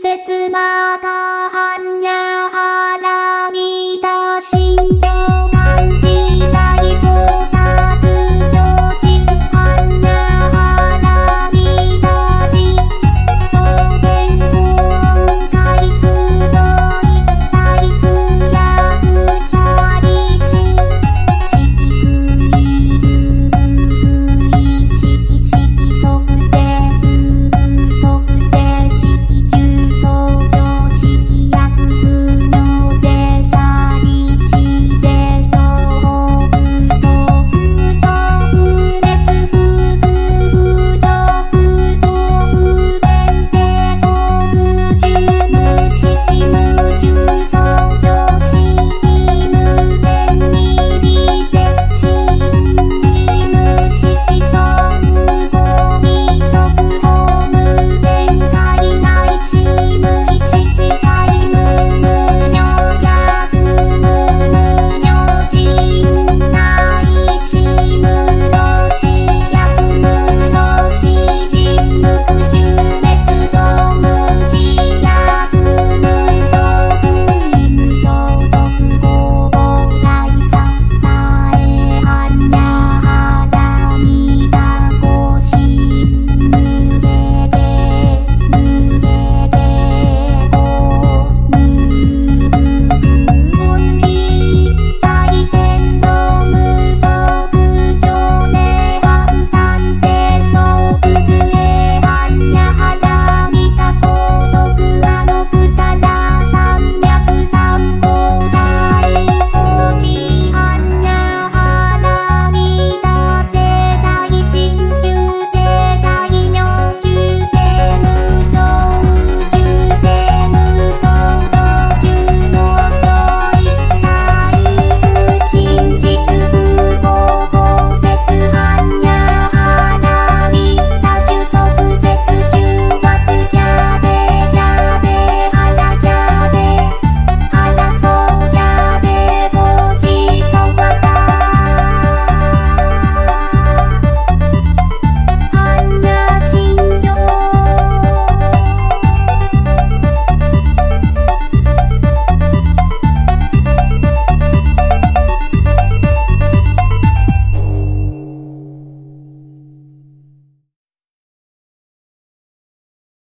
切まか